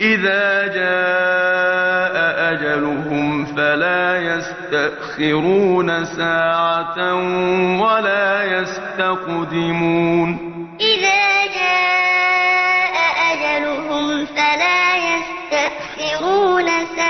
إذا جاء أجلهم فلا يستأخرون ساعة ولا يستقدمون. إذا جاء أجلهم فلا يستأخرون ساعة